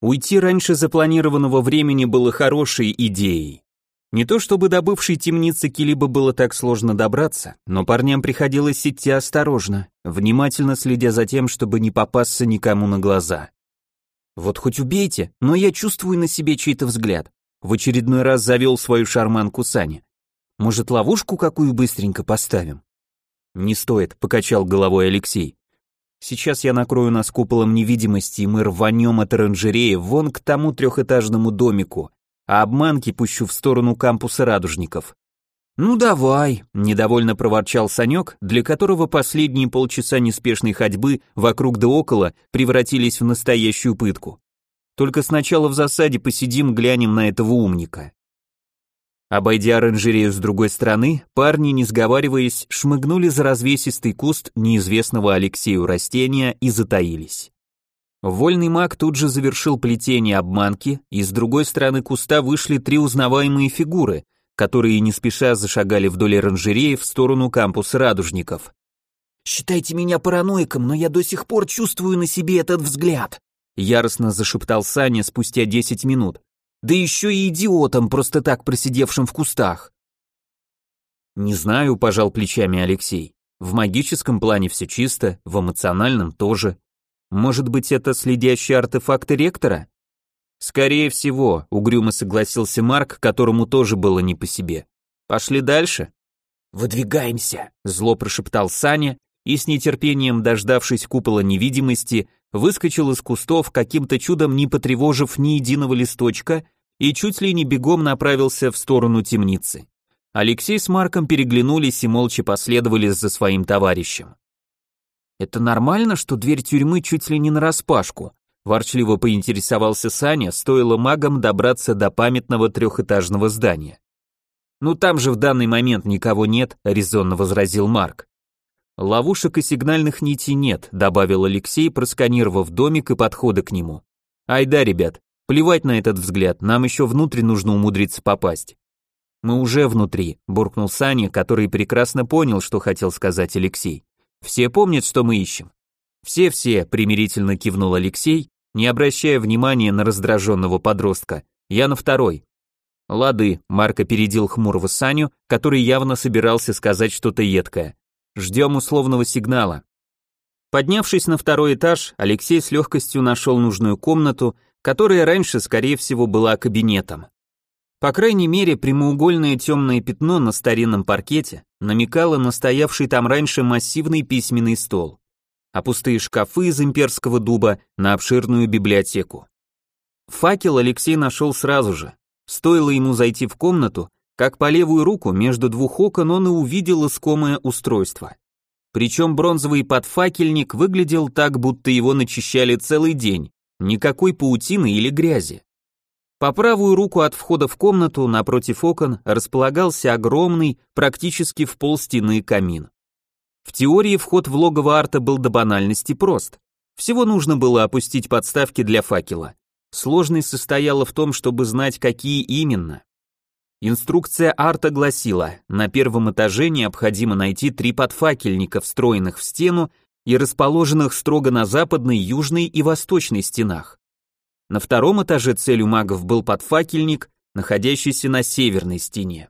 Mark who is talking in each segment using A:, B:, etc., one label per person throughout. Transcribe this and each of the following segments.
A: Уйти раньше запланированного времени было хорошей идеей. Не то чтобы до бывшей темницы Килиба было так сложно добраться, но парням приходилось идти осторожно, внимательно следя за тем, чтобы не попасться никому на глаза. Вот хоть убейте, но я чувствую на себе чей-то взгляд. В очередной раз завел свою шарманку Саня. Может, ловушку какую быстренько поставим? Не стоит, покачал головой Алексей. Сейчас я накрою нас куполом невидимости, и мы рванем от оранжереи вон к тому трехэтажному домику, а обманки пущу в сторону кампуса радужников. «Ну давай», — недовольно проворчал Санек, для которого последние полчаса неспешной ходьбы вокруг да около превратились в настоящую пытку. «Только сначала в засаде посидим, глянем на этого умника». Обойдя оранжерею с другой стороны, парни, не сговариваясь, шмыгнули за развесистый куст неизвестного Алексею растения и затаились. Вольный маг тут же завершил плетение обманки, и с другой стороны куста вышли три узнаваемые фигуры, которые не спеша зашагали вдоль оранжереи в сторону кампуса радужников. «Считайте меня параноиком, но я до сих пор чувствую на себе этот взгляд», яростно зашептал Саня спустя десять минут да еще и идиотом, просто так просидевшим в кустах. Не знаю, пожал плечами Алексей. В магическом плане все чисто, в эмоциональном тоже. Может быть, это следящие артефакты ректора? Скорее всего, угрюмо согласился Марк, которому тоже было не по себе. Пошли дальше. Выдвигаемся, зло прошептал Саня и с нетерпением дождавшись купола невидимости, выскочил из кустов, каким-то чудом не потревожив ни единого листочка, и чуть ли не бегом направился в сторону темницы. Алексей с Марком переглянулись и молча последовали за своим товарищем. «Это нормально, что дверь тюрьмы чуть ли не нараспашку?» ворчливо поинтересовался Саня, стоило магам добраться до памятного трехэтажного здания. «Ну там же в данный момент никого нет», — резонно возразил Марк. «Ловушек и сигнальных нитей нет», — добавил Алексей, просканировав домик и подходы к нему. «Айда, ребят, плевать на этот взгляд, нам еще внутрь нужно умудриться попасть». «Мы уже внутри», — буркнул Саня, который прекрасно понял, что хотел сказать Алексей. «Все помнят, что мы ищем?» «Все-все», — примирительно кивнул Алексей, не обращая внимания на раздраженного подростка. «Я на второй». «Лады», — Марк опередил хмурого Саню, который явно собирался сказать что-то едкое. Ждем условного сигнала. Поднявшись на второй этаж, Алексей с легкостью нашел нужную комнату, которая раньше, скорее всего, была кабинетом. По крайней мере, прямоугольное темное пятно на старинном паркете намекало на стоявший там раньше массивный письменный стол, а пустые шкафы из имперского дуба на обширную библиотеку. Факел Алексей нашел сразу же. Стоило ему зайти в комнату, как по левую руку между двух окон он и увидел искомое устройство. Причем бронзовый подфакельник выглядел так, будто его начищали целый день, никакой паутины или грязи. По правую руку от входа в комнату, напротив окон, располагался огромный, практически в пол стены камин. В теории вход в логово арта был до банальности прост. Всего нужно было опустить подставки для факела. Сложность состояла в том, чтобы знать, какие именно. Инструкция арта гласила, на первом этаже необходимо найти три подфакельника, встроенных в стену и расположенных строго на западной, южной и восточной стенах. На втором этаже целью магов был подфакельник, находящийся на северной стене.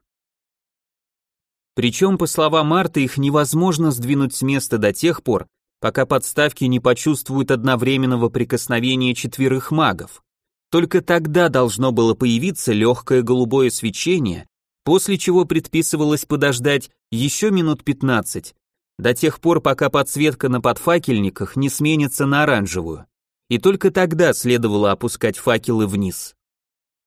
A: Причем, по словам Марта, их невозможно сдвинуть с места до тех пор, пока подставки не почувствуют одновременного прикосновения четверых магов. Только тогда должно было появиться легкое голубое свечение, после чего предписывалось подождать еще минут 15, до тех пор, пока подсветка на подфакельниках не сменится на оранжевую. И только тогда следовало опускать факелы вниз.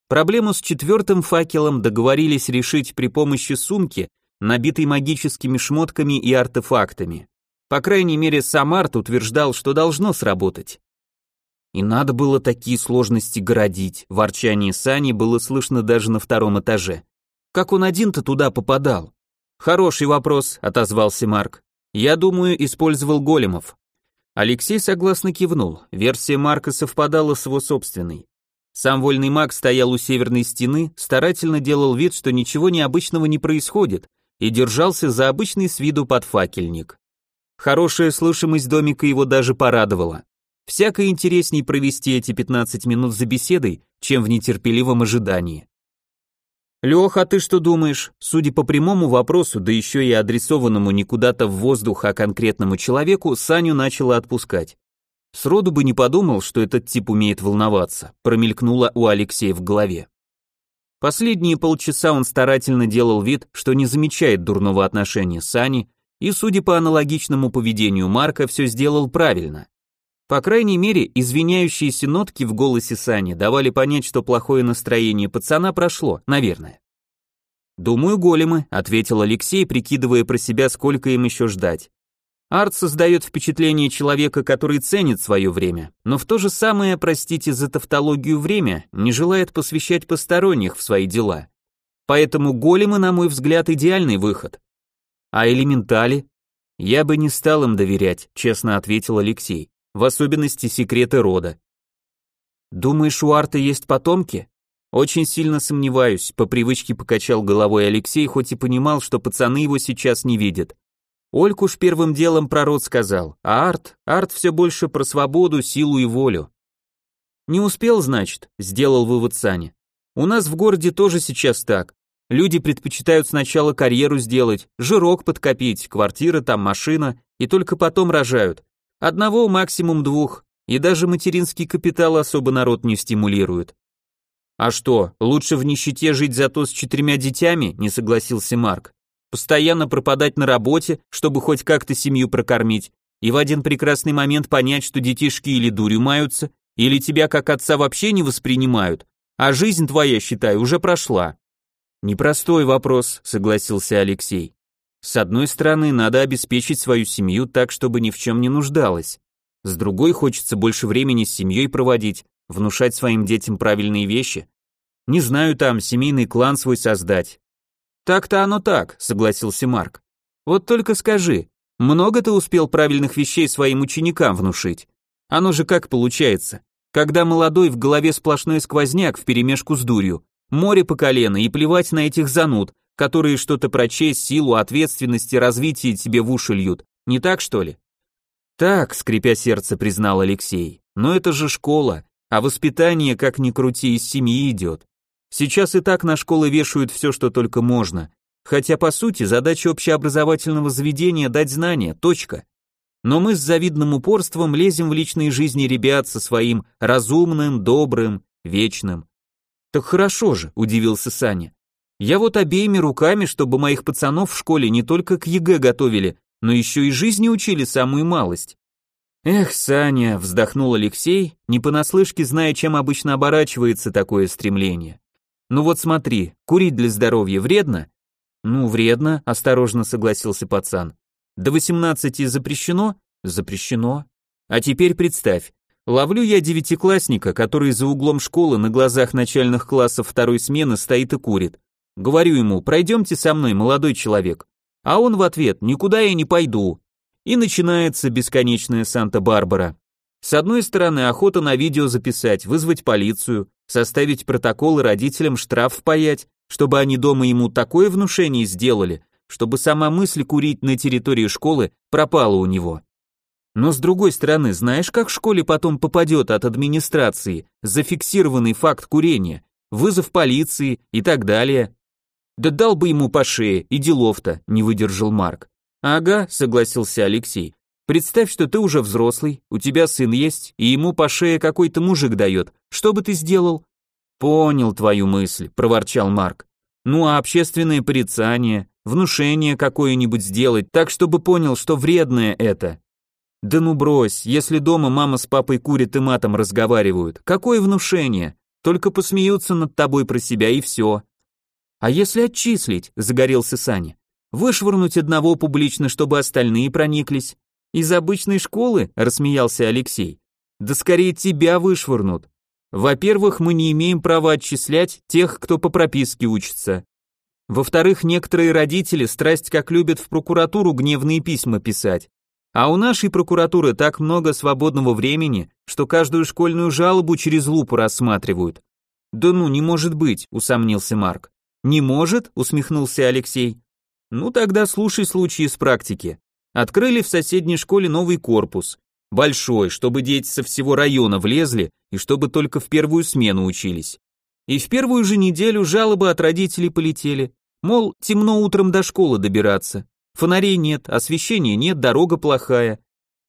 A: Проблему с четвертым факелом договорились решить при помощи сумки, набитой магическими шмотками и артефактами. По крайней мере, сам Арт утверждал, что должно сработать. И надо было такие сложности городить, ворчание Сани было слышно даже на втором этаже. Как он один-то туда попадал? Хороший вопрос, отозвался Марк. Я думаю, использовал големов. Алексей согласно кивнул, версия Марка совпадала с его собственной. Сам вольный маг стоял у северной стены, старательно делал вид, что ничего необычного не происходит, и держался за обычный с виду подфакельник. Хорошая слышимость домика его даже порадовала. Всяко интересней провести эти 15 минут за беседой, чем в нетерпеливом ожидании. Лех, а ты что думаешь? Судя по прямому вопросу, да еще и адресованному не куда-то в воздух, а конкретному человеку, Саню начала отпускать. Сроду бы не подумал, что этот тип умеет волноваться, промелькнуло у Алексея в голове. Последние полчаса он старательно делал вид, что не замечает дурного отношения Сани, и, судя по аналогичному поведению Марка, все сделал правильно. По крайней мере, извиняющиеся нотки в голосе Сани давали понять, что плохое настроение пацана прошло, наверное. «Думаю, големы», — ответил Алексей, прикидывая про себя, сколько им еще ждать. Арт создает впечатление человека, который ценит свое время, но в то же самое, простите за тавтологию, время не желает посвящать посторонних в свои дела. Поэтому големы, на мой взгляд, идеальный выход. А элементали? Я бы не стал им доверять, честно ответил Алексей, в особенности секреты рода. Думаешь, у Арта есть потомки? Очень сильно сомневаюсь, по привычке покачал головой Алексей, хоть и понимал, что пацаны его сейчас не видят. Ольку ж первым делом про род сказал, а Арт, Арт все больше про свободу, силу и волю. Не успел, значит, сделал вывод Саня. У нас в городе тоже сейчас так. Люди предпочитают сначала карьеру сделать, жирок подкопить, квартира там, машина, и только потом рожают. Одного, максимум двух, и даже материнский капитал особо народ не стимулирует. А что, лучше в нищете жить зато с четырьмя детьми, не согласился Марк постоянно пропадать на работе, чтобы хоть как-то семью прокормить, и в один прекрасный момент понять, что детишки или дурью маются, или тебя как отца вообще не воспринимают, а жизнь твоя, считай, уже прошла. Непростой вопрос, согласился Алексей. С одной стороны, надо обеспечить свою семью так, чтобы ни в чем не нуждалась. С другой, хочется больше времени с семьей проводить, внушать своим детям правильные вещи. Не знаю там, семейный клан свой создать, так-то оно так, согласился Марк. Вот только скажи, много ты успел правильных вещей своим ученикам внушить? Оно же как получается? Когда молодой в голове сплошной сквозняк вперемешку с дурью, море по колено и плевать на этих зануд, которые что-то про честь, силу, ответственность и развитие тебе в уши льют. Не так, что ли? Так, скрепя сердце, признал Алексей. Но это же школа, а воспитание, как ни крути, из семьи идет. Сейчас и так на школы вешают все, что только можно. Хотя, по сути, задача общеобразовательного заведения – дать знания, точка. Но мы с завидным упорством лезем в личные жизни ребят со своим разумным, добрым, вечным. Так хорошо же, удивился Саня. Я вот обеими руками, чтобы моих пацанов в школе не только к ЕГЭ готовили, но еще и жизни учили самую малость. Эх, Саня, вздохнул Алексей, не понаслышке зная, чем обычно оборачивается такое стремление. Ну вот смотри, курить для здоровья вредно? Ну, вредно, осторожно согласился пацан. До 18 запрещено? Запрещено. А теперь представь, ловлю я девятиклассника, который за углом школы на глазах начальных классов второй смены стоит и курит. Говорю ему, пройдемте со мной, молодой человек. А он в ответ, никуда я не пойду. И начинается бесконечная Санта-Барбара. С одной стороны, охота на видео записать, вызвать полицию, составить протокол и родителям штраф впаять, чтобы они дома ему такое внушение сделали, чтобы сама мысль курить на территории школы пропала у него. Но с другой стороны, знаешь, как в школе потом попадет от администрации зафиксированный факт курения, вызов полиции и так далее? Да дал бы ему по шее, и делов-то, не выдержал Марк. Ага, согласился Алексей. Представь, что ты уже взрослый, у тебя сын есть, и ему по шее какой-то мужик дает. Что бы ты сделал? Понял твою мысль, проворчал Марк. Ну а общественное порицание, внушение какое-нибудь сделать, так чтобы понял, что вредное это. Да ну брось, если дома мама с папой курят и матом разговаривают, какое внушение? Только посмеются над тобой про себя и все. А если отчислить, загорелся Саня. Вышвырнуть одного публично, чтобы остальные прониклись. «Из обычной школы?» – рассмеялся Алексей. Да скорее тебя вышвырнут. Во-первых, мы не имеем права отчислять тех, кто по прописке учится. Во-вторых, некоторые родители страсть как любят в прокуратуру гневные письма писать. А у нашей прокуратуры так много свободного времени, что каждую школьную жалобу через лупу рассматривают. Да ну, не может быть, усомнился Марк. Не может? усмехнулся Алексей. Ну тогда слушай случаи из практики. Открыли в соседней школе новый корпус. Большой, чтобы дети со всего района влезли и чтобы только в первую смену учились. И в первую же неделю жалобы от родителей полетели. Мол, темно утром до школы добираться. Фонарей нет, освещения нет, дорога плохая.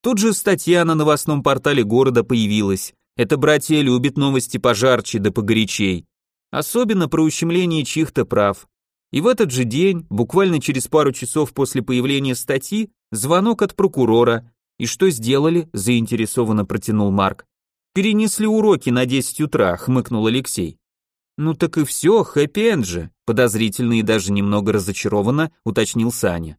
A: Тут же статья на новостном портале города появилась. Это братья любят новости пожарче да погорячей. Особенно про ущемление чьих-то прав. И в этот же день, буквально через пару часов после появления статьи, звонок от прокурора, «И что сделали?» – заинтересованно протянул Марк. «Перенесли уроки на 10 утра», – хмыкнул Алексей. «Ну так и все, хэппи-энд же», – подозрительно и даже немного разочарованно уточнил Саня.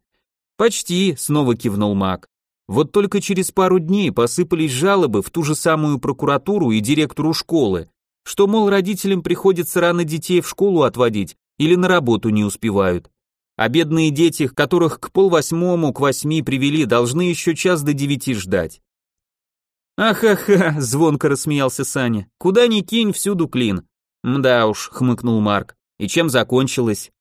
A: «Почти», – снова кивнул Мак. «Вот только через пару дней посыпались жалобы в ту же самую прокуратуру и директору школы, что, мол, родителям приходится рано детей в школу отводить или на работу не успевают. А бедные дети, которых к полвосьмому, к восьми привели, должны еще час до девяти ждать. «Ахаха!» — звонко рассмеялся Саня. «Куда ни кинь, всюду клин». «Мда уж», — хмыкнул Марк. «И чем закончилось?»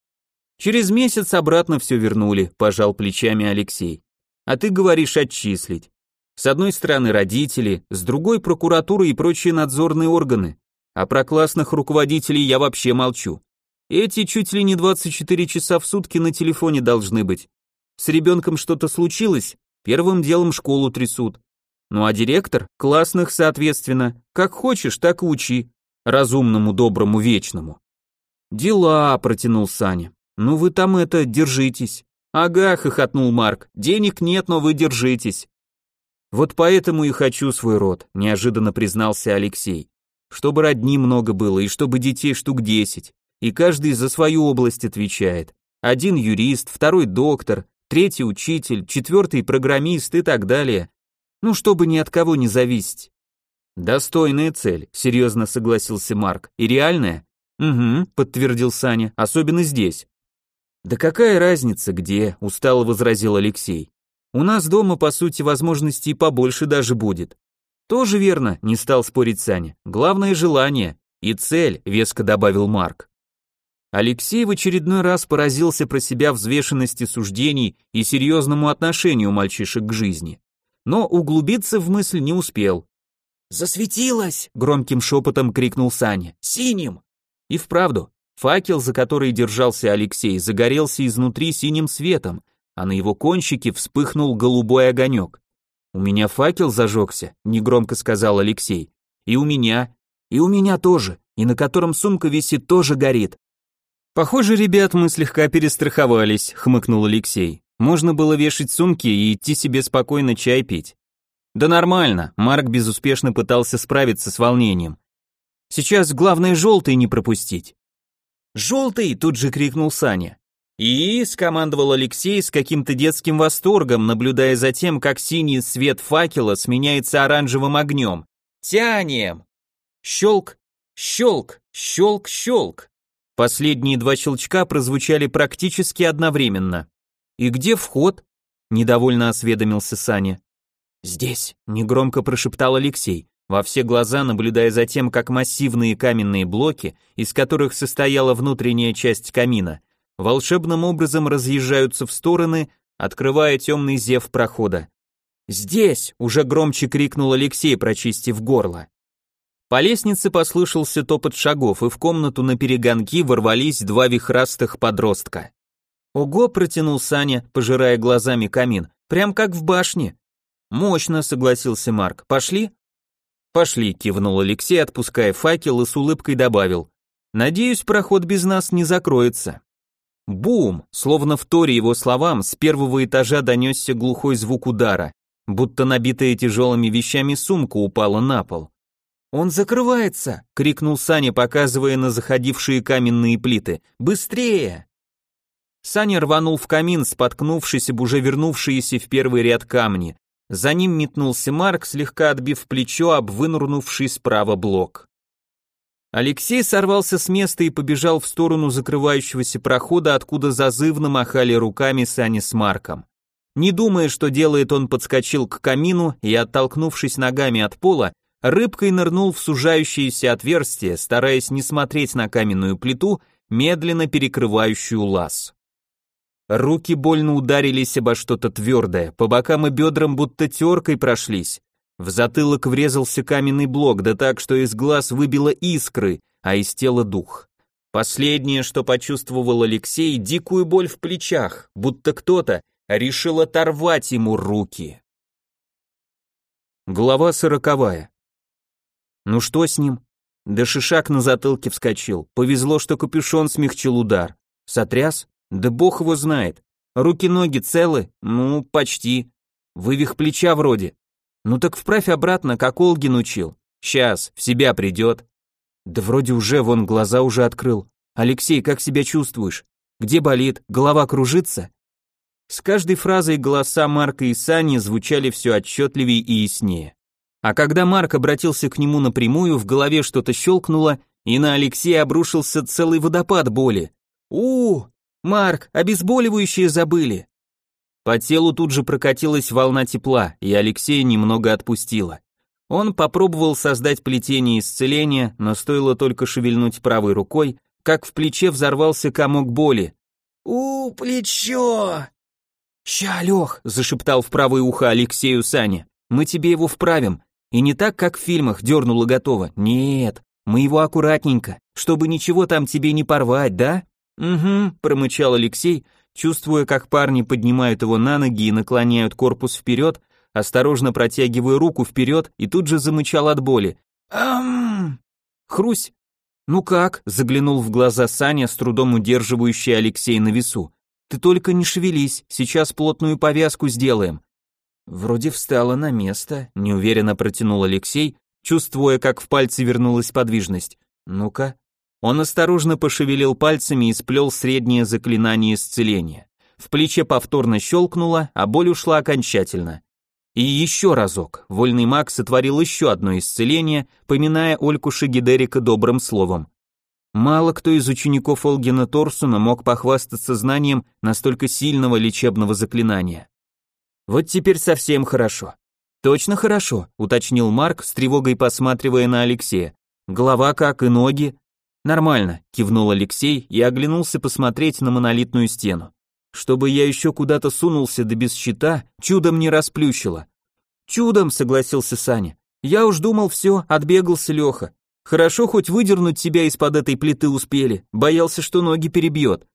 A: «Через месяц обратно все вернули», — пожал плечами Алексей. «А ты говоришь отчислить. С одной стороны родители, с другой прокуратура и прочие надзорные органы. А про классных руководителей я вообще молчу. Эти чуть ли не 24 часа в сутки на телефоне должны быть. С ребенком что-то случилось, первым делом школу трясут. Ну а директор, классных соответственно, как хочешь, так и учи. Разумному, доброму, вечному. Дела, протянул Саня. Ну вы там это, держитесь. Ага, хохотнул Марк. Денег нет, но вы держитесь. Вот поэтому и хочу свой род, неожиданно признался Алексей. Чтобы родни много было и чтобы детей штук десять и каждый за свою область отвечает. Один юрист, второй доктор, третий учитель, четвертый программист и так далее. Ну, чтобы ни от кого не зависеть. Достойная цель, серьезно согласился Марк. И реальная? Угу, подтвердил Саня, особенно здесь. Да какая разница где, устало возразил Алексей. У нас дома, по сути, возможностей побольше даже будет. Тоже верно, не стал спорить Саня. Главное желание и цель, веско добавил Марк. Алексей в очередной раз поразился про себя взвешенности суждений и серьезному отношению мальчишек к жизни. Но углубиться в мысль не успел.
B: «Засветилось!»
A: — громким шепотом крикнул Саня.
B: «Синим!»
A: И вправду, факел, за который держался Алексей, загорелся изнутри синим светом, а на его кончике вспыхнул голубой огонек. «У меня факел зажегся», — негромко сказал Алексей. «И у меня, и у меня тоже, и на котором сумка висит тоже горит. Похоже, ребят, мы слегка перестраховались, хмыкнул Алексей. Можно было вешать сумки и идти себе спокойно чай пить. Да нормально, Марк безуспешно пытался справиться с волнением. Сейчас главное желтый не пропустить. Желтый, тут же крикнул Саня. И скомандовал Алексей с каким-то детским восторгом, наблюдая за тем, как синий свет факела сменяется оранжевым огнем. Тянем! Щелк, щелк, щелк, щелк. Последние два щелчка прозвучали практически одновременно. «И где вход?» – недовольно осведомился Саня. «Здесь», – негромко прошептал Алексей, во все глаза наблюдая за тем, как массивные каменные блоки, из которых состояла внутренняя часть камина, волшебным образом разъезжаются в стороны, открывая темный зев прохода. «Здесь!» – уже громче крикнул Алексей, прочистив горло. По лестнице послышался топот шагов, и в комнату на перегонки ворвались два вихрастых подростка. «Ого!» — протянул Саня, пожирая глазами камин. «Прям как в башне». «Мощно», — согласился Марк. «Пошли?» «Пошли», — кивнул Алексей, отпуская факел и с улыбкой добавил. «Надеюсь, проход без нас не закроется». Бум! Словно в торе его словам, с первого этажа донесся глухой звук удара, будто набитая тяжелыми вещами сумка упала на пол. «Он закрывается!» — крикнул Саня, показывая на заходившие каменные плиты. «Быстрее!» Саня рванул в камин, споткнувшись об уже вернувшиеся в первый ряд камни. За ним метнулся Марк, слегка отбив плечо об вынурнувший справа блок. Алексей сорвался с места и побежал в сторону закрывающегося прохода, откуда зазывно махали руками Сани с Марком. Не думая, что делает, он подскочил к камину и, оттолкнувшись ногами от пола, рыбкой нырнул в сужающееся отверстие, стараясь не смотреть на каменную плиту, медленно перекрывающую лаз. Руки больно ударились обо что-то твердое, по бокам и бедрам будто теркой прошлись. В затылок врезался каменный блок, да так, что из глаз выбило искры, а из тела дух. Последнее, что почувствовал Алексей, дикую боль в плечах, будто кто-то решил оторвать ему руки. Глава сороковая. Ну что с ним? Да шишак на затылке вскочил. Повезло, что капюшон смягчил удар. Сотряс? Да бог его знает. Руки-ноги целы? Ну, почти. Вывих плеча вроде. Ну так вправь обратно, как Олгин учил. Сейчас, в себя придет. Да вроде уже, вон глаза уже открыл. Алексей, как себя чувствуешь? Где болит? Голова кружится? С каждой фразой голоса Марка и Сани звучали все отчетливее и яснее. А когда Марк обратился к нему напрямую, в голове что-то щелкнуло, и на Алексея обрушился целый водопад боли. у Марк, обезболивающее забыли!» По телу тут же прокатилась волна тепла, и Алексея немного отпустила. Он попробовал создать плетение исцеления, но стоило только шевельнуть правой рукой, как в плече взорвался комок боли.
B: «У, плечо!»
A: «Ща, Лех!» – зашептал в правое ухо Алексею Саня. «Мы тебе его вправим. И не так, как в фильмах, дернуло готово. Нет, мы его аккуратненько, чтобы ничего там тебе не порвать, да? Угу, промычал Алексей, чувствуя, как парни поднимают его на ноги и наклоняют корпус вперед, осторожно протягивая руку вперед и тут же замычал от боли. Ам! Хрусь. Ну как? заглянул в глаза Саня, с трудом удерживающий Алексей на весу. Ты только не шевелись, сейчас плотную повязку сделаем. Вроде встала на место, неуверенно протянул Алексей, чувствуя, как в пальце вернулась подвижность. Ну-ка. Он осторожно пошевелил пальцами и сплел среднее заклинание исцеления. В плече повторно щелкнуло, а боль ушла окончательно. И еще разок. Вольный маг сотворил еще одно исцеление, поминая Ольку Шагидерика добрым словом. Мало кто из учеников Олгина Торсуна мог похвастаться знанием настолько сильного лечебного заклинания. Вот теперь совсем хорошо. Точно хорошо, уточнил Марк, с тревогой посматривая на Алексея. Голова как и ноги? Нормально, кивнул Алексей и оглянулся посмотреть на монолитную стену. Чтобы я еще куда-то сунулся да без щита, чудом не расплющило. Чудом, согласился Саня. Я уж думал, все, отбегался Леха. Хорошо хоть выдернуть тебя из-под этой плиты успели, боялся, что ноги перебьет.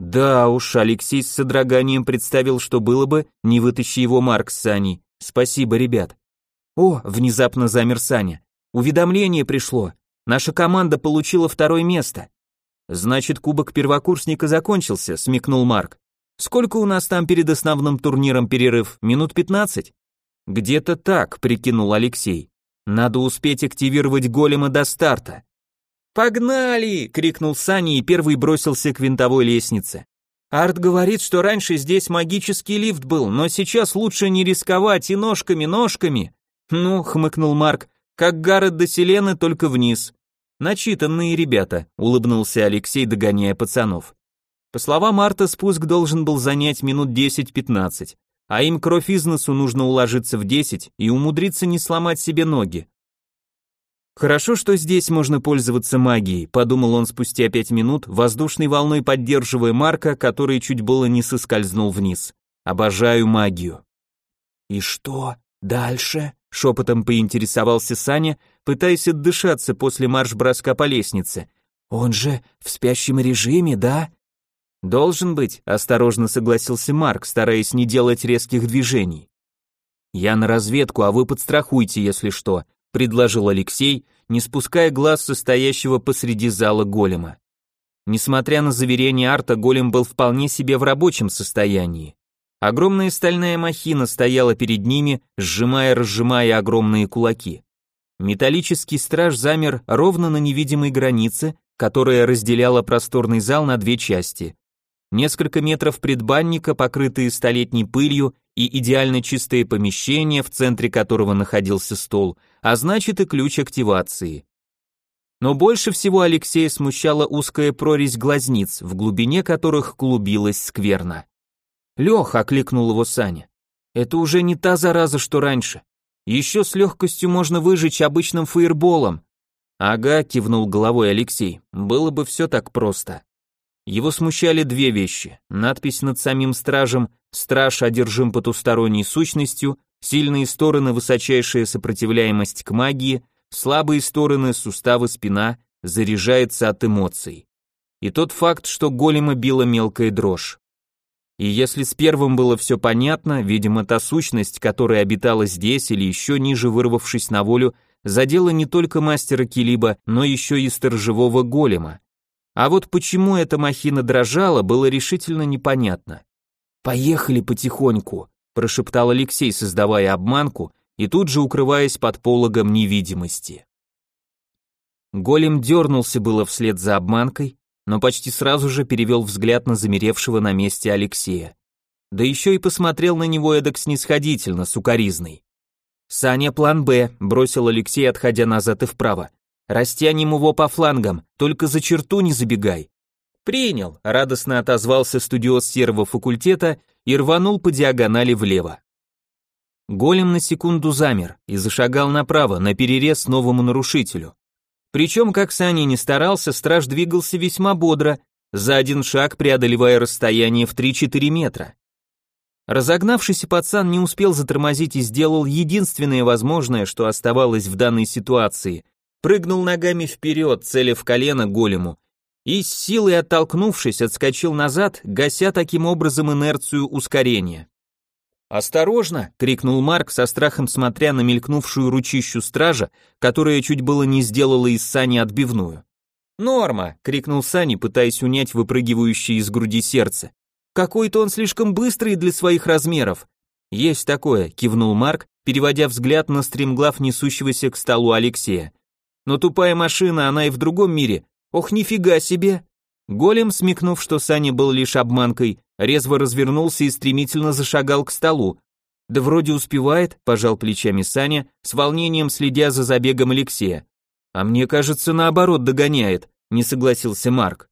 A: Да уж, Алексей с содроганием представил, что было бы, не вытащи его Марк с Саней. Спасибо, ребят. О, внезапно замер Саня. Уведомление пришло. Наша команда получила второе место. Значит, кубок первокурсника закончился, смекнул Марк. Сколько у нас там перед основным турниром перерыв? Минут пятнадцать? Где-то так, прикинул Алексей. Надо успеть активировать голема до старта.
B: «Погнали!» — крикнул Саня и первый бросился к винтовой лестнице.
A: Арт говорит, что раньше здесь магический лифт был, но сейчас лучше не рисковать и ножками, ножками. Ну, хмыкнул Марк, как Гаррет до Селены, только вниз. Начитанные ребята, улыбнулся Алексей, догоняя пацанов. По словам Марта, спуск должен был занять минут 10-15, а им кровь из носу нужно уложиться в 10 и умудриться не сломать себе ноги. Хорошо, что здесь можно пользоваться магией, подумал он спустя пять минут, воздушной волной поддерживая Марка, который чуть было не соскользнул вниз. Обожаю магию. И что дальше? Шепотом поинтересовался Саня, пытаясь отдышаться после марш-броска по лестнице. Он же в спящем режиме, да? Должен быть, осторожно согласился Марк, стараясь не делать резких движений. Я на разведку, а вы подстрахуйте, если что, предложил Алексей, не спуская глаз состоящего посреди зала голема. Несмотря на заверение Арта, голем был вполне себе в рабочем состоянии. Огромная стальная махина стояла перед ними, сжимая-разжимая огромные кулаки. Металлический страж замер ровно на невидимой границе, которая разделяла просторный зал на две части. несколько метров предбанника, покрытые столетней пылью, и идеально чистое помещение, в центре которого находился стол, а значит и ключ активации. Но больше всего Алексея смущала узкая прорезь глазниц, в глубине которых клубилась скверна. «Лех», — окликнул его Саня, — «это уже не та зараза, что раньше. Еще с легкостью можно выжечь обычным фаерболом». «Ага», — кивнул головой Алексей, — «было бы все так просто». Его смущали две вещи. Надпись над самим стражем «Страж одержим потусторонней сущностью», сильные стороны высочайшая сопротивляемость к магии, слабые стороны суставы спина, заряжается от эмоций. И тот факт, что голема била мелкая дрожь. И если с первым было все понятно, видимо, та сущность, которая обитала здесь или еще ниже вырвавшись на волю, задела не только мастера Килиба, но еще и сторожевого голема. А вот почему эта махина дрожала, было решительно непонятно. «Поехали потихоньку», – прошептал Алексей, создавая обманку и тут же укрываясь под пологом невидимости. Голем дернулся было вслед за обманкой, но почти сразу же перевел взгляд на замеревшего на месте Алексея. Да еще и посмотрел на него эдак снисходительно, сукоризный. «Саня, план Б», — бросил Алексей, отходя назад и вправо. Растянем его по флангам, только за черту не забегай. Принял, радостно отозвался студиоз серого факультета и рванул по диагонали влево. Голем на секунду замер и зашагал направо, на перерез новому нарушителю. Причем, как Саня не старался, страж двигался весьма бодро, за один шаг преодолевая расстояние в 3-4 метра. Разогнавшийся пацан не успел затормозить и сделал единственное возможное, что оставалось в данной ситуации прыгнул ногами вперед, целив колено голему, и с силой оттолкнувшись, отскочил назад, гася таким образом инерцию ускорения. «Осторожно!» — крикнул Марк, со страхом смотря на мелькнувшую ручищу стража, которая чуть было не сделала из Сани отбивную. «Норма!» — крикнул Сани, пытаясь унять выпрыгивающее из груди сердце. «Какой-то он слишком быстрый для своих размеров!» «Есть такое!» — кивнул Марк, переводя взгляд на стремглав несущегося к столу Алексея. Но тупая машина, она и в другом мире. Ох, нифига себе. Голем, смекнув, что Саня был лишь обманкой, резво развернулся и стремительно зашагал к столу. Да вроде успевает, пожал плечами Саня, с волнением следя за забегом Алексея. А мне кажется, наоборот догоняет, не согласился Марк.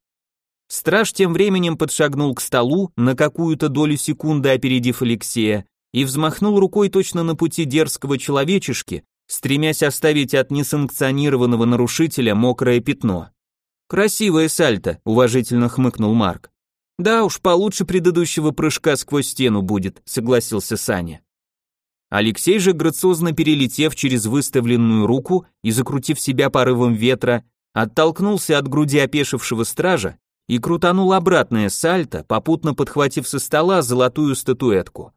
A: Страж тем временем подшагнул к столу, на какую-то долю секунды опередив Алексея, и взмахнул рукой точно на пути дерзкого человечешки, стремясь оставить от несанкционированного нарушителя мокрое пятно. «Красивое сальто», — уважительно хмыкнул Марк. «Да уж, получше предыдущего прыжка сквозь стену будет», — согласился Саня. Алексей же, грациозно перелетев через выставленную руку и закрутив себя порывом ветра, оттолкнулся от груди опешившего стража и крутанул обратное сальто, попутно подхватив со стола золотую статуэтку.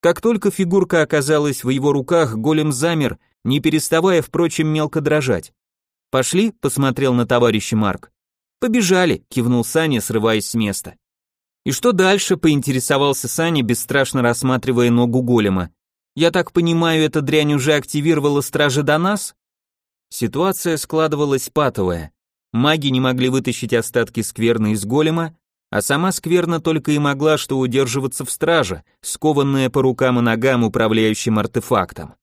A: Как только фигурка оказалась в его руках, голем замер не переставая, впрочем, мелко дрожать. «Пошли?» — посмотрел на товарища Марк. «Побежали», — кивнул Саня, срываясь с места. «И что дальше?» — поинтересовался Саня, бесстрашно рассматривая ногу голема. «Я так понимаю, эта дрянь уже активировала стражи до нас?» Ситуация складывалась патовая. Маги не могли вытащить остатки скверны из голема, а сама скверна только и могла что удерживаться в страже, скованная по рукам и ногам управляющим артефактом.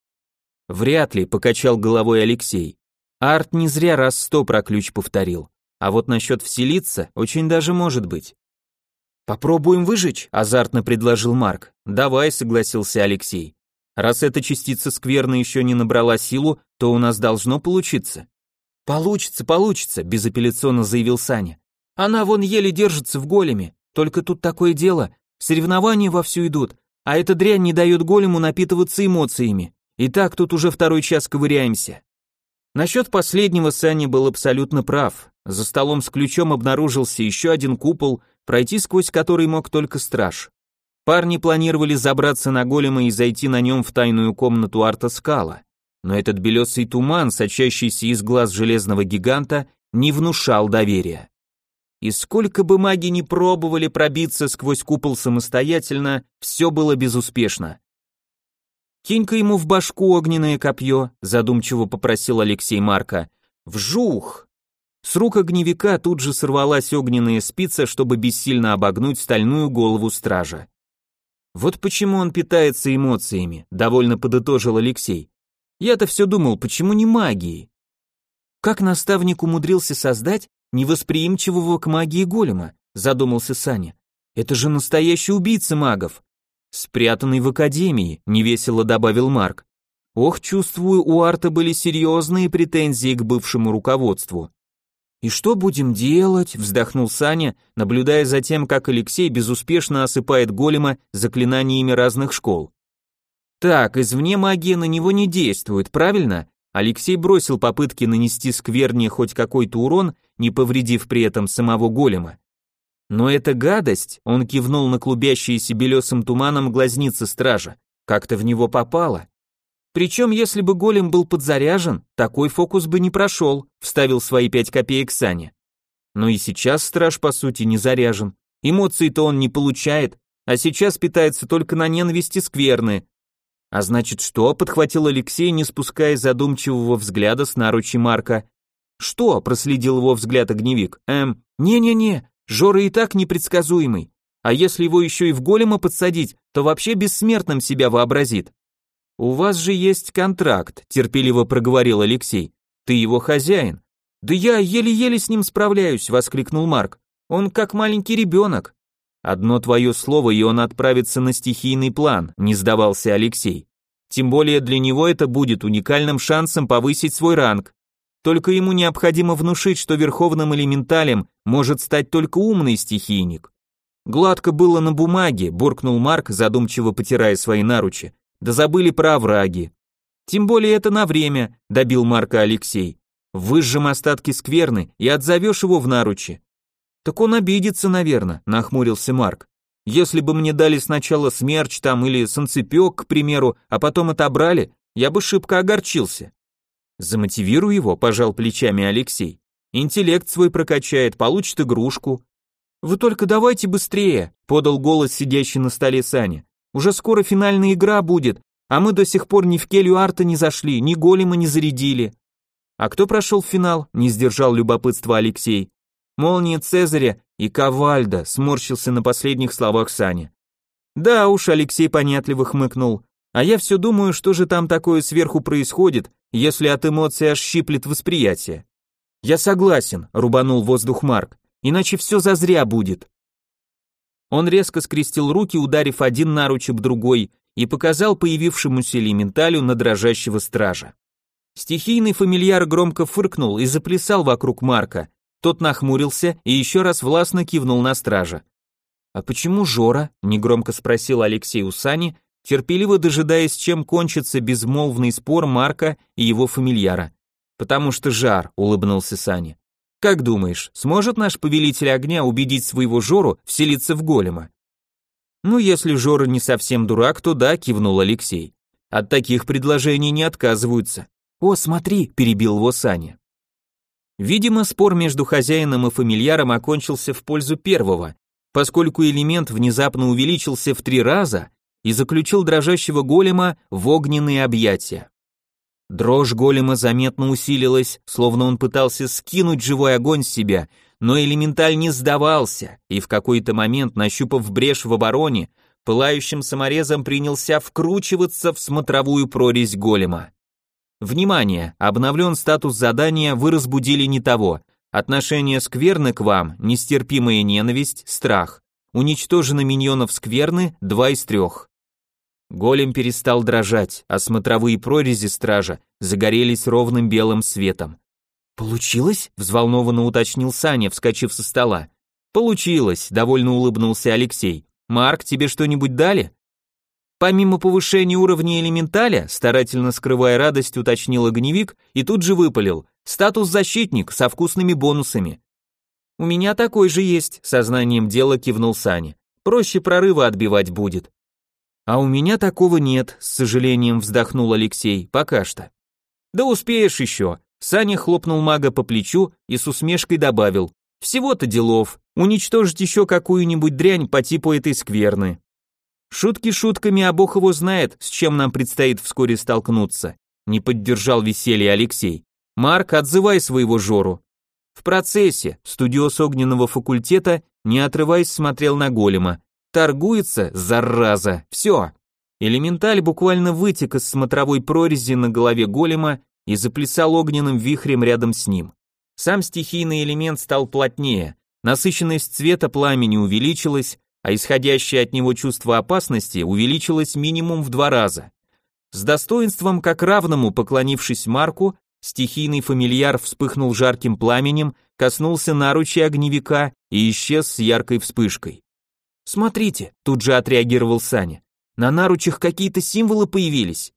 A: Вряд ли, покачал головой Алексей. Арт не зря раз сто про ключ повторил. А вот насчет вселиться очень даже может быть. Попробуем выжечь, азартно предложил Марк. Давай, согласился Алексей. Раз эта частица скверны еще не набрала силу, то у нас должно получиться. Получится, получится, безапелляционно заявил Саня. Она вон еле держится в големе. Только тут такое дело, соревнования вовсю идут, а эта дрянь не дает голему напитываться эмоциями. И так тут уже второй час ковыряемся. Насчет последнего Саня был абсолютно прав. За столом с ключом обнаружился еще один купол, пройти сквозь который мог только страж. Парни планировали забраться на голема и зайти на нем в тайную комнату Арта Скала. Но этот белесый туман, сочащийся из глаз железного гиганта, не внушал доверия. И сколько бы маги ни пробовали пробиться сквозь купол самостоятельно, все было безуспешно. «Кинь-ка ему в башку огненное копье», задумчиво попросил Алексей Марка. «Вжух!» С рук огневика тут же сорвалась огненная спица, чтобы бессильно обогнуть стальную голову стража. Вот почему он питается эмоциями, довольно подытожил Алексей. Я-то все думал, почему не магией? Как наставник умудрился создать невосприимчивого к магии голема, задумался Саня. Это же настоящий убийца магов. Спрятанный в академии, невесело добавил Марк. Ох, чувствую, у Арта были серьезные претензии к бывшему руководству. «И что будем делать?» – вздохнул Саня, наблюдая за тем, как Алексей безуспешно осыпает голема заклинаниями разных школ. «Так, извне магия на него не действует, правильно?» Алексей бросил попытки нанести скверне хоть какой-то урон, не повредив при этом самого голема. Но эта гадость, он кивнул на клубящиеся белесым туманом глазницы стража, как-то в него попала. Причем, если бы голем был подзаряжен, такой фокус бы не прошел, вставил свои пять копеек Саня. Но и сейчас страж, по сути, не заряжен. Эмоций-то он не получает, а сейчас питается только на ненависти скверны. А значит, что? подхватил Алексей, не спуская задумчивого взгляда с наручи Марка. Что? проследил его взгляд огневик. Эм, не-не-не, Жора и так непредсказуемый. А если его еще и в голема подсадить, то вообще бессмертным себя вообразит. «У вас же есть контракт», — терпеливо проговорил Алексей. «Ты его хозяин». «Да я еле-еле с ним справляюсь», — воскликнул Марк. «Он как маленький ребенок». «Одно твое слово, и он отправится на стихийный план», — не сдавался Алексей. «Тем более для него это будет уникальным шансом повысить свой ранг. Только ему необходимо внушить, что верховным элементалем может стать только умный стихийник». «Гладко было на бумаге», — буркнул Марк, задумчиво потирая свои наручи да забыли про овраги. Тем более это на время, добил Марка Алексей. Выжжем остатки скверны и отзовешь его в наручи. Так он обидится, наверное, нахмурился Марк. Если бы мне дали сначала смерч там или санцепек, к примеру, а потом отобрали, я бы шибко огорчился. Замотивируй его, пожал плечами Алексей. Интеллект свой прокачает, получит игрушку. Вы только давайте быстрее, подал голос сидящий на столе Саня. Уже скоро финальная игра будет, а мы до сих пор ни в келью арта не зашли, ни голема не зарядили. А кто прошел в финал? Не сдержал любопытства Алексей. Молния Цезаря и Ковальда, сморщился на последних словах Саня. Да уж, Алексей понятливо хмыкнул. А я все думаю, что же там такое сверху происходит, если от эмоций аж щиплет восприятие. Я согласен, рубанул воздух Марк, иначе все зазря будет. Он резко скрестил руки, ударив один наруч об другой, и показал появившемуся элементалю на дрожащего стража. Стихийный фамильяр громко фыркнул и заплясал вокруг Марка. Тот нахмурился и еще раз властно кивнул на стража. «А почему Жора?» — негромко спросил Алексей Усани, терпеливо дожидаясь, чем кончится безмолвный спор Марка и его фамильяра. «Потому что жар», — улыбнулся Сани. Как думаешь, сможет наш повелитель огня убедить своего Жору вселиться в голема? Ну, если Жора не совсем дурак, то да, кивнул Алексей. От таких предложений не отказываются. О, смотри, перебил его Саня. Видимо, спор между хозяином и фамильяром окончился в пользу первого, поскольку элемент внезапно увеличился в три раза и заключил дрожащего голема в огненные объятия. Дрожь голема заметно усилилась, словно он пытался скинуть живой огонь с себя, но элементаль не сдавался, и в какой-то момент, нащупав брешь в обороне, пылающим саморезом принялся вкручиваться в смотровую прорезь голема. Внимание! Обновлен статус задания, вы разбудили не того. Отношение скверны к вам, нестерпимая ненависть, страх. Уничтожено миньонов скверны, два из трех. Голем перестал дрожать, а смотровые прорези стража загорелись ровным белым светом. «Получилось?» — взволнованно уточнил Саня, вскочив со стола. «Получилось», — довольно улыбнулся Алексей. «Марк, тебе что-нибудь дали?» Помимо повышения уровня элементаля, старательно скрывая радость, уточнил огневик и тут же выпалил. Статус защитник со вкусными бонусами. У меня такой же есть, сознанием дела кивнул Саня. Проще прорыва отбивать будет. А у меня такого нет, с сожалением вздохнул Алексей, пока что. Да успеешь еще. Саня хлопнул мага по плечу и с усмешкой добавил. Всего-то делов, уничтожить еще какую-нибудь дрянь по типу этой скверны. Шутки шутками, а бог его знает, с чем нам предстоит вскоре столкнуться. Не поддержал веселье Алексей. Марк, отзывай своего Жору.
B: В процессе студиос огненного факультета, не отрываясь, смотрел на голема. Торгуется, зараза, все. Элементаль буквально вытек из смотровой прорези на голове голема и заплясал огненным вихрем рядом с ним. Сам стихийный элемент стал плотнее, насыщенность цвета пламени увеличилась, а исходящее от него чувство опасности увеличилось минимум в два раза. С достоинством как равному поклонившись Марку, стихийный фамильяр вспыхнул жарким пламенем, коснулся наручи огневика и исчез с яркой вспышкой. «Смотрите», — тут же отреагировал Саня, — «на наручах какие-то символы появились».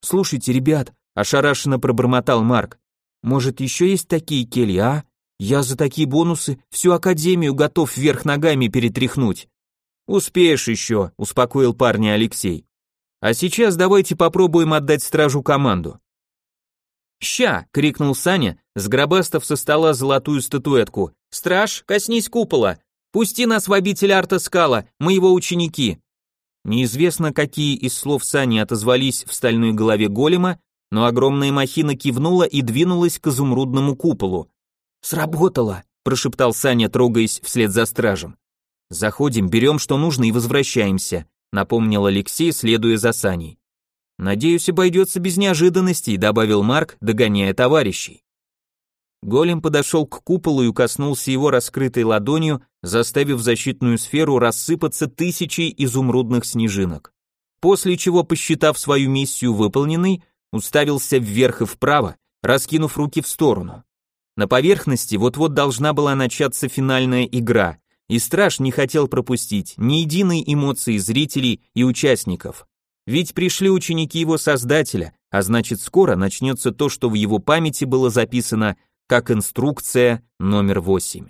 B: «Слушайте, ребят», — ошарашенно пробормотал Марк, «может, еще есть такие кельи, а? Я за такие бонусы всю академию готов вверх ногами перетряхнуть». «Успеешь еще», — успокоил парня Алексей. «А сейчас давайте попробуем отдать стражу команду. «Ща!» — крикнул Саня, сгробастав со стола золотую статуэтку. «Страж, коснись купола! Пусти нас в обитель Арта Скала, мы его ученики!» Неизвестно, какие из слов Сани отозвались в стальной голове голема, но огромная махина кивнула и двинулась к изумрудному куполу. «Сработало!» – прошептал Саня, трогаясь вслед за стражем. «Заходим, берем, что нужно, и возвращаемся», – напомнил Алексей, следуя за Саней. «Надеюсь, обойдется без неожиданностей», добавил Марк, догоняя товарищей. Голем подошел к куполу и коснулся его раскрытой ладонью, заставив защитную сферу рассыпаться тысячей изумрудных снежинок. После чего, посчитав свою миссию выполненной, уставился вверх и вправо, раскинув руки в сторону. На поверхности вот-вот должна была начаться финальная игра, и страж не хотел пропустить ни единой эмоции зрителей и участников. Ведь пришли ученики его создателя, а значит скоро начнется то, что в его памяти было записано как инструкция номер восемь.